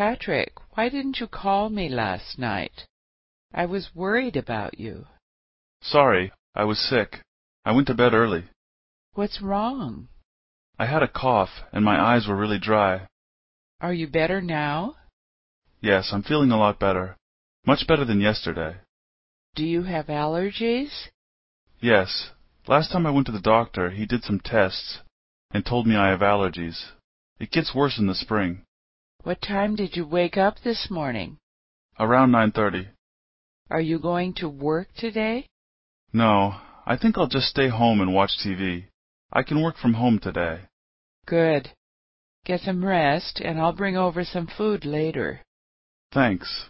Patrick, why didn't you call me last night? I was worried about you. Sorry, I was sick. I went to bed early. What's wrong? I had a cough, and my eyes were really dry. Are you better now? Yes, I'm feeling a lot better. Much better than yesterday. Do you have allergies? Yes. Last time I went to the doctor, he did some tests and told me I have allergies. It gets worse in the spring. What time did you wake up this morning? Around 9:30. Are you going to work today? No, I think I'll just stay home and watch TV. I can work from home today. Good. Get some rest, and I'll bring over some food later. Thanks.